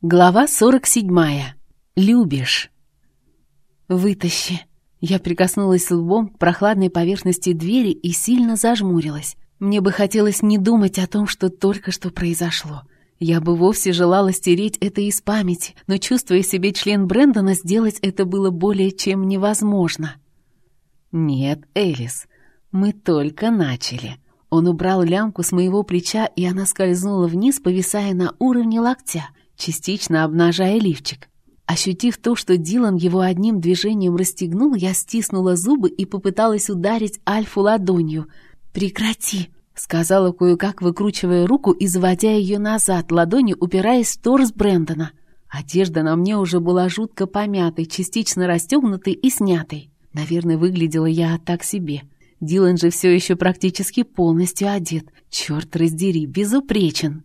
Глава 47. Любишь. Вытащи. Я прикоснулась лбом к прохладной поверхности двери и сильно зажмурилась. Мне бы хотелось не думать о том, что только что произошло. Я бы вовсе желала стереть это из памяти, но, чувствуя себе член Брэндона, сделать это было более чем невозможно. Нет, Элис, мы только начали. Он убрал лямку с моего плеча, и она скользнула вниз, повисая на уровне локтя — частично обнажая лифчик. Ощутив то, что Дилан его одним движением расстегнул, я стиснула зубы и попыталась ударить Альфу ладонью. «Прекрати!» — сказала кое-как, выкручивая руку и заводя ее назад, ладонью упираясь в торс Брэндона. Одежда на мне уже была жутко помятой, частично расстегнутой и снятой. Наверное, выглядела я так себе. Дилан же все еще практически полностью одет. Черт раздери, безупречен.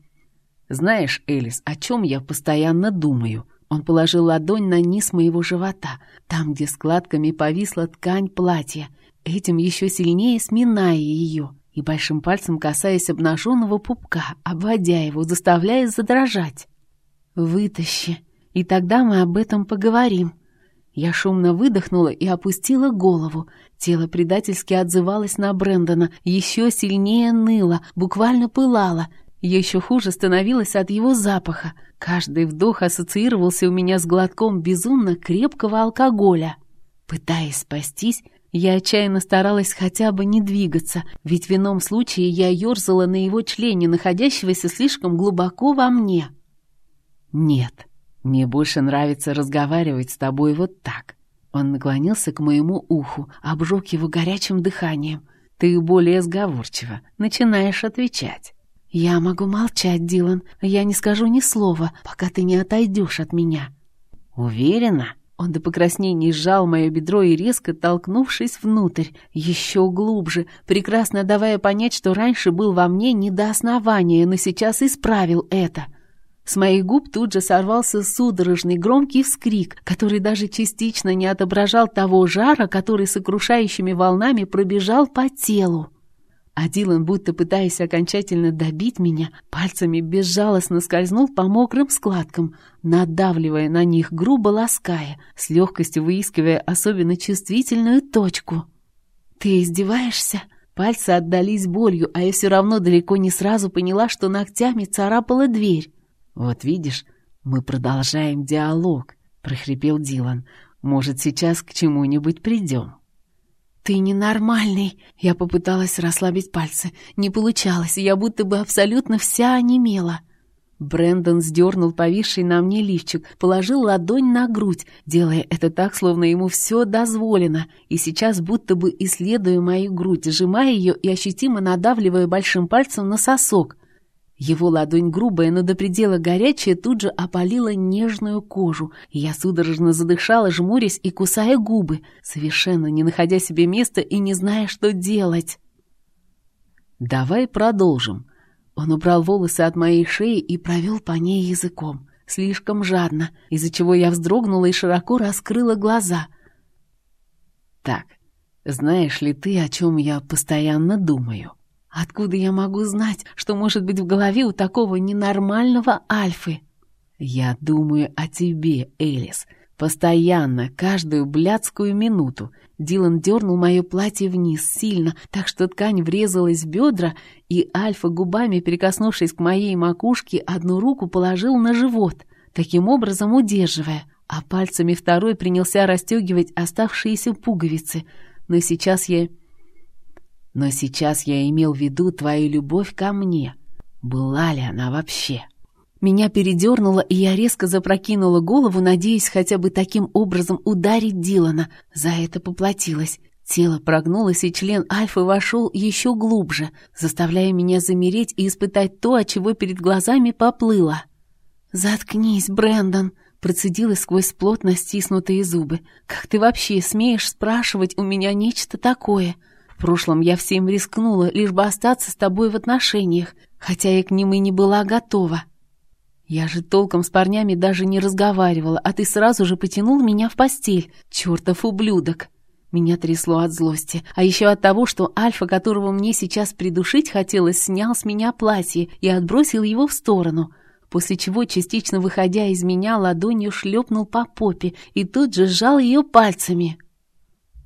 «Знаешь, Элис, о чем я постоянно думаю?» Он положил ладонь на низ моего живота, там, где складками повисла ткань платья, этим еще сильнее сминая ее и большим пальцем касаясь обнаженного пупка, обводя его, заставляя задрожать. «Вытащи, и тогда мы об этом поговорим». Я шумно выдохнула и опустила голову. Тело предательски отзывалось на Брэндона, еще сильнее ныло, буквально пылало, еще хуже становилось от его запаха. Каждый вдох ассоциировался у меня с глотком безумно крепкого алкоголя. Пытаясь спастись, я отчаянно старалась хотя бы не двигаться, ведь в ином случае я ерзала на его члене, находящегося слишком глубоко во мне. «Нет, мне больше нравится разговаривать с тобой вот так». Он наклонился к моему уху, обжег его горячим дыханием. «Ты более сговорчива, начинаешь отвечать». «Я могу молчать, Дилан. Я не скажу ни слова, пока ты не отойдешь от меня». «Уверена?» Он до покраснения сжал мое бедро и резко толкнувшись внутрь, еще глубже, прекрасно давая понять, что раньше был во мне не до основания, но сейчас исправил это. С моих губ тут же сорвался судорожный громкий вскрик, который даже частично не отображал того жара, который сокрушающими волнами пробежал по телу. А Дилан, будто пытаясь окончательно добить меня, пальцами безжалостно скользнул по мокрым складкам, надавливая на них, грубо лаская, с легкостью выискивая особенно чувствительную точку. «Ты издеваешься?» Пальцы отдались болью, а я все равно далеко не сразу поняла, что ногтями царапала дверь. «Вот видишь, мы продолжаем диалог», — прохрипел Дилан. «Может, сейчас к чему-нибудь придем?» «Ты ненормальный!» Я попыталась расслабить пальцы. Не получалось, я будто бы абсолютно вся онемела. Брэндон сдернул повисший на мне лифчик, положил ладонь на грудь, делая это так, словно ему все дозволено, и сейчас будто бы исследуя мою грудь, сжимая ее и ощутимо надавливая большим пальцем на сосок. Его ладонь грубая, но до предела горячая, тут же опалила нежную кожу, я судорожно задышала, жмурясь и кусая губы, совершенно не находя себе места и не зная, что делать. «Давай продолжим». Он убрал волосы от моей шеи и провел по ней языком, слишком жадно, из-за чего я вздрогнула и широко раскрыла глаза. «Так, знаешь ли ты, о чем я постоянно думаю?» Откуда я могу знать, что может быть в голове у такого ненормального Альфы? Я думаю о тебе, Элис. Постоянно, каждую блядскую минуту. Дилан дернул мое платье вниз сильно, так что ткань врезалась в бедра, и Альфа, губами прикоснувшись к моей макушке, одну руку положил на живот, таким образом удерживая, а пальцами второй принялся расстегивать оставшиеся пуговицы. Но сейчас я но сейчас я имел в виду твою любовь ко мне. Была ли она вообще? Меня передернуло, и я резко запрокинула голову, надеясь хотя бы таким образом ударить Дилана. За это поплатилась. Тело прогнулось, и член Альфы вошел еще глубже, заставляя меня замереть и испытать то, от чего перед глазами поплыло. «Заткнись, Брэндон!» процедила сквозь плотно стиснутые зубы. «Как ты вообще смеешь спрашивать у меня нечто такое?» В прошлом я всем рискнула, лишь бы остаться с тобой в отношениях, хотя я к ним и не была готова. Я же толком с парнями даже не разговаривала, а ты сразу же потянул меня в постель, чертов ублюдок. Меня трясло от злости, а еще от того, что Альфа, которого мне сейчас придушить хотелось, снял с меня платье и отбросил его в сторону. после чего, частично выходя из меня, ладонью шлепнул по попе и тут же сжал ее пальцами.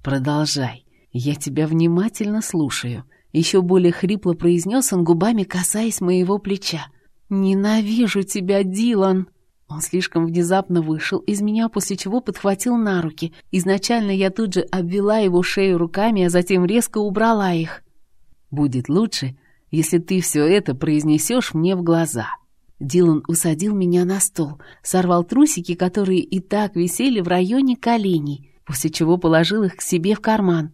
«Продолжай, я тебя внимательно слушаю», — еще более хрипло произнес он, губами касаясь моего плеча. «Ненавижу тебя, Дилан!» Он слишком внезапно вышел из меня, после чего подхватил на руки. Изначально я тут же обвела его шею руками, а затем резко убрала их. «Будет лучше, если ты все это произнесешь мне в глаза». Дилан усадил меня на стол, сорвал трусики, которые и так висели в районе коленей, после чего положил их к себе в карман.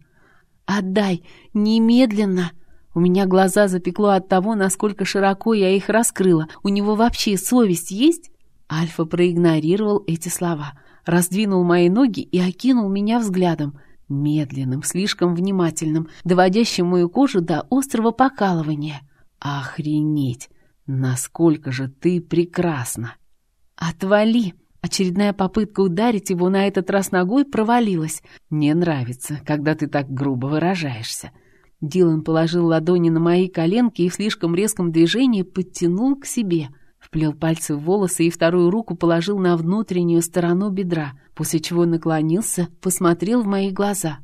«Отдай! Немедленно!» У меня глаза запекло от того, насколько широко я их раскрыла. У него вообще совесть есть? Альфа проигнорировал эти слова, раздвинул мои ноги и окинул меня взглядом, медленным, слишком внимательным, доводящим мою кожу до острого покалывания. «Охренеть! Насколько же ты прекрасна!» «Отвали!» Очередная попытка ударить его на этот раз ногой провалилась. «Мне нравится, когда ты так грубо выражаешься». Дилан положил ладони на мои коленки и в слишком резком движении подтянул к себе — вплел пальцы в волосы и вторую руку положил на внутреннюю сторону бедра, после чего наклонился, посмотрел в мои глаза.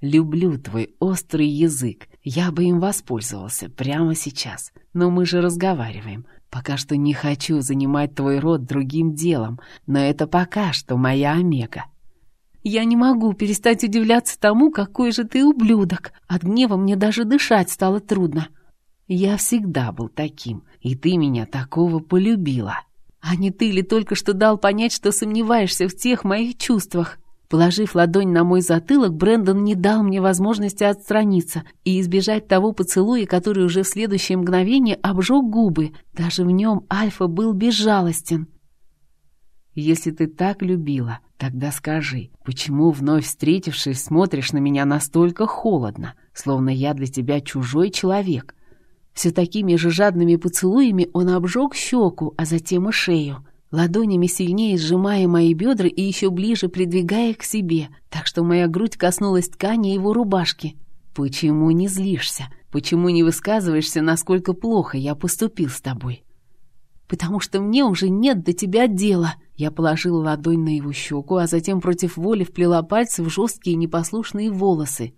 «Люблю твой острый язык. Я бы им воспользовался прямо сейчас. Но мы же разговариваем. Пока что не хочу занимать твой рот другим делом, но это пока что моя омега». «Я не могу перестать удивляться тому, какой же ты ублюдок. От гнева мне даже дышать стало трудно». Я всегда был таким, и ты меня такого полюбила. А не ты ли только что дал понять, что сомневаешься в тех моих чувствах? Положив ладонь на мой затылок, Брэндон не дал мне возможности отстраниться и избежать того поцелуя, который уже в следующее мгновение обжег губы. Даже в нем Альфа был безжалостен. «Если ты так любила, тогда скажи, почему, вновь встретившись, смотришь на меня настолько холодно, словно я для тебя чужой человек?» Все такими же жадными поцелуями он обжег щеку, а затем и шею, ладонями сильнее сжимая мои бедра и еще ближе придвигая к себе, так что моя грудь коснулась ткани его рубашки. «Почему не злишься? Почему не высказываешься, насколько плохо я поступил с тобой?» «Потому что мне уже нет до тебя дела!» Я положила ладонь на его щеку, а затем против воли вплела пальцы в жесткие непослушные волосы.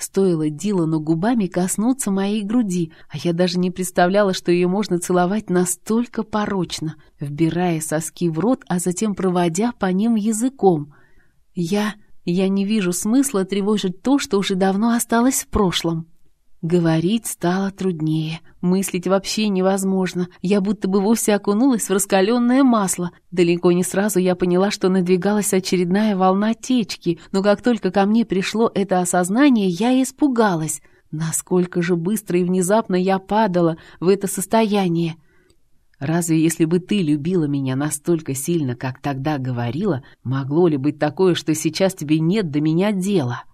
Стоило Дилану губами коснуться моей груди, а я даже не представляла, что ее можно целовать настолько порочно, вбирая соски в рот, а затем проводя по ним языком. Я... я не вижу смысла тревожить то, что уже давно осталось в прошлом. Говорить стало труднее, мыслить вообще невозможно. Я будто бы вовсе окунулась в раскаленное масло. Далеко не сразу я поняла, что надвигалась очередная волна течки, но как только ко мне пришло это осознание, я испугалась. Насколько же быстро и внезапно я падала в это состояние. Разве если бы ты любила меня настолько сильно, как тогда говорила, могло ли быть такое, что сейчас тебе нет до меня дела?»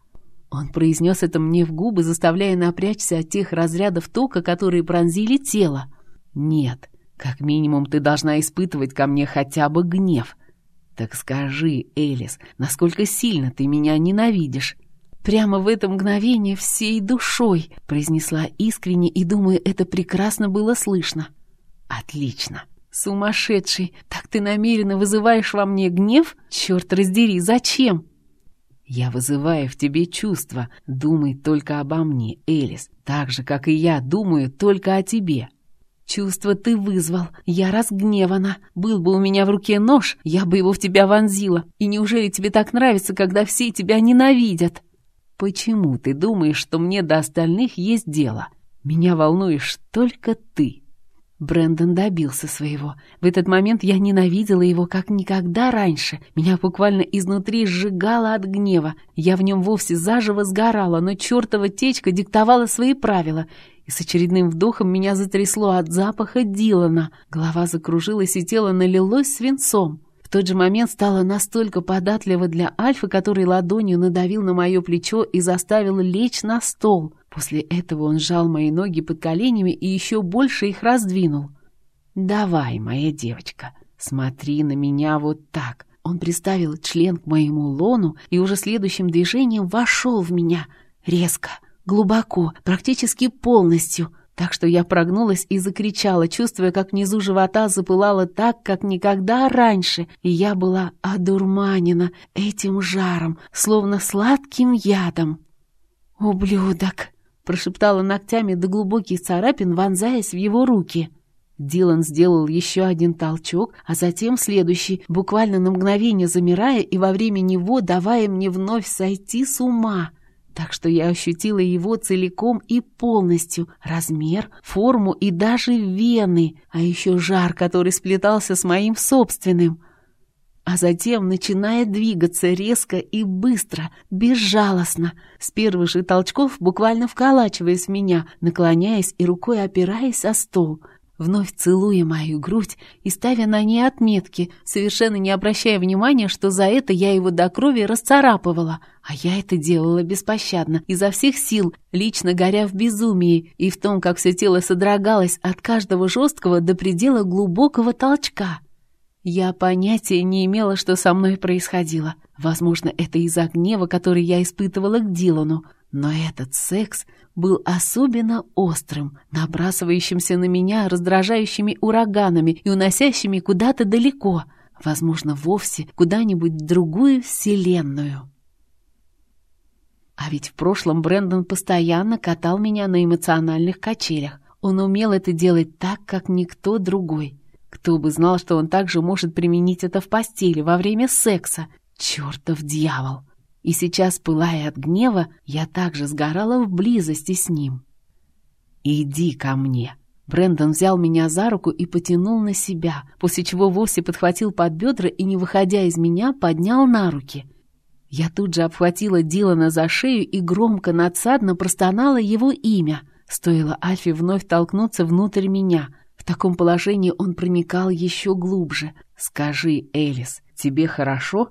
Он произнес это мне в губы, заставляя напрячься от тех разрядов тока, которые пронзили тело. «Нет, как минимум ты должна испытывать ко мне хотя бы гнев. Так скажи, Элис, насколько сильно ты меня ненавидишь?» «Прямо в это мгновение всей душой», — произнесла искренне и, думаю, это прекрасно было слышно. «Отлично». «Сумасшедший! Так ты намеренно вызываешь во мне гнев? Черт раздери, зачем?» Я вызываю в тебе чувства. Думай только обо мне, Элис, так же, как и я думаю только о тебе. Чувство ты вызвал. Я разгневана. Был бы у меня в руке нож, я бы его в тебя вонзила. И неужели тебе так нравится, когда все тебя ненавидят? Почему ты думаешь, что мне до остальных есть дело? Меня волнуешь только ты. Брэндон добился своего. В этот момент я ненавидела его как никогда раньше. Меня буквально изнутри сжигало от гнева. Я в нем вовсе заживо сгорала, но чертова течка диктовала свои правила. И с очередным вдохом меня затрясло от запаха Дилана. Голова закружилась и тело налилось свинцом. В тот же момент стало настолько податливо для Альфы, который ладонью надавил на мое плечо и заставил лечь на стол. После этого он сжал мои ноги под коленями и еще больше их раздвинул. «Давай, моя девочка, смотри на меня вот так». Он приставил член к моему лону и уже следующим движением вошел в меня. Резко, глубоко, практически полностью. так что я прогнулась и закричала, чувствуя, как внизу живота запылало так, как никогда раньше, и я была одурманена этим жаром, словно сладким ядом. «Ублюдок!» — прошептала ногтями до глубоких царапин, вонзаясь в его руки. Дилан сделал еще один толчок, а затем следующий, буквально на мгновение замирая и во время него давая мне вновь сойти с ума — так что я ощутила его целиком и полностью, размер, форму и даже вены, а еще жар, который сплетался с моим собственным. А затем начинает двигаться резко и быстро, безжалостно, с первых же толчков буквально вколачиваясь в меня, наклоняясь и рукой опираясь о стол — вновь целуя мою грудь и ставя на ней отметки, совершенно не обращая внимания, что за это я его до крови расцарапывала. А я это делала беспощадно, изо всех сил, лично горя в безумии и в том, как все тело содрогалось от каждого жесткого до предела глубокого толчка. Я понятия не имела, что со мной происходило. Возможно, это из-за гнева, который я испытывала к Дилану. Но этот секс был особенно острым, набрасывающимся на меня раздражающими ураганами и уносящими куда-то далеко, возможно, вовсе куда-нибудь в другую вселенную. А ведь в прошлом Брэндон постоянно катал меня на эмоциональных качелях. Он умел это делать так, как никто другой. Кто бы знал, что он также может применить это в постели во время секса. Чертов дьявол! И сейчас, пылая от гнева, я также сгорала в близости с ним. «Иди ко мне!» Брэндон взял меня за руку и потянул на себя, после чего вовсе подхватил под бедра и, не выходя из меня, поднял на руки. Я тут же обхватила Дилана за шею и громко, надсадно простонала его имя. Стоило Альфе вновь толкнуться внутрь меня. В таком положении он проникал еще глубже. «Скажи, Элис, тебе хорошо?»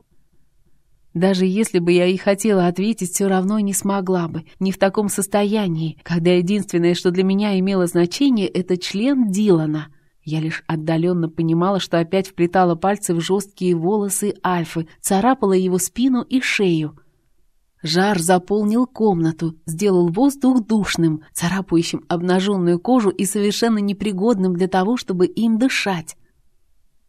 Даже если бы я и хотела ответить, все равно не смогла бы. Не в таком состоянии, когда единственное, что для меня имело значение, это член Дилана. Я лишь отдаленно понимала, что опять вплетала пальцы в жесткие волосы Альфы, царапала его спину и шею. Жар заполнил комнату, сделал воздух душным, царапающим обнаженную кожу и совершенно непригодным для того, чтобы им дышать.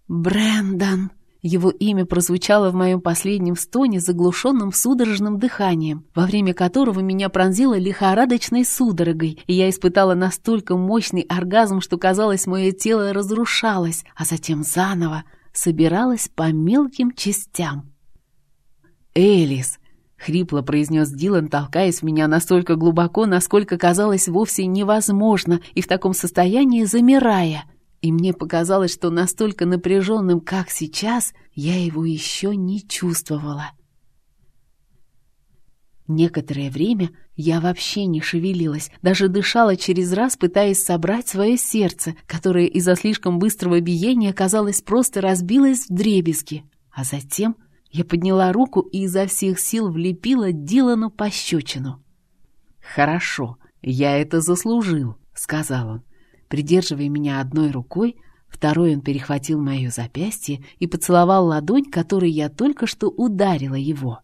«Брэндон!» Его имя прозвучало в моем последнем стоне заглушенным судорожным дыханием, во время которого меня пронзило лихорадочной судорогой, и я испытала настолько мощный оргазм, что казалось, мое тело разрушалось, а затем заново собиралось по мелким частям. «Элис!» — хрипло произнес Дилан, толкаясь в меня настолько глубоко, насколько казалось вовсе невозможно, и в таком состоянии замирая — и мне показалось, что настолько напряженным, как сейчас, я его еще не чувствовала. Некоторое время я вообще не шевелилась, даже дышала через раз, пытаясь собрать свое сердце, которое из-за слишком быстрого биения, казалось, просто разбилось в дребезги. А затем я подняла руку и изо всех сил влепила Дилану пощечину. «Хорошо, я это заслужил», — сказал он. Придерживая меня одной рукой, второй он перехватил мое запястье и поцеловал ладонь, которой я только что ударила его.